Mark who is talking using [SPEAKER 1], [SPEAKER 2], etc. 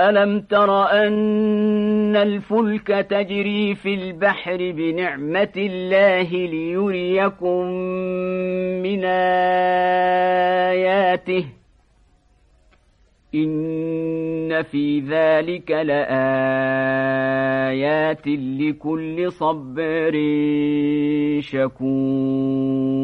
[SPEAKER 1] ألم تر أن الفلك تجري في البحر بنعمة الله ليريكم من آياته؟ إن في ذلك لآيات لكل صبر شكور.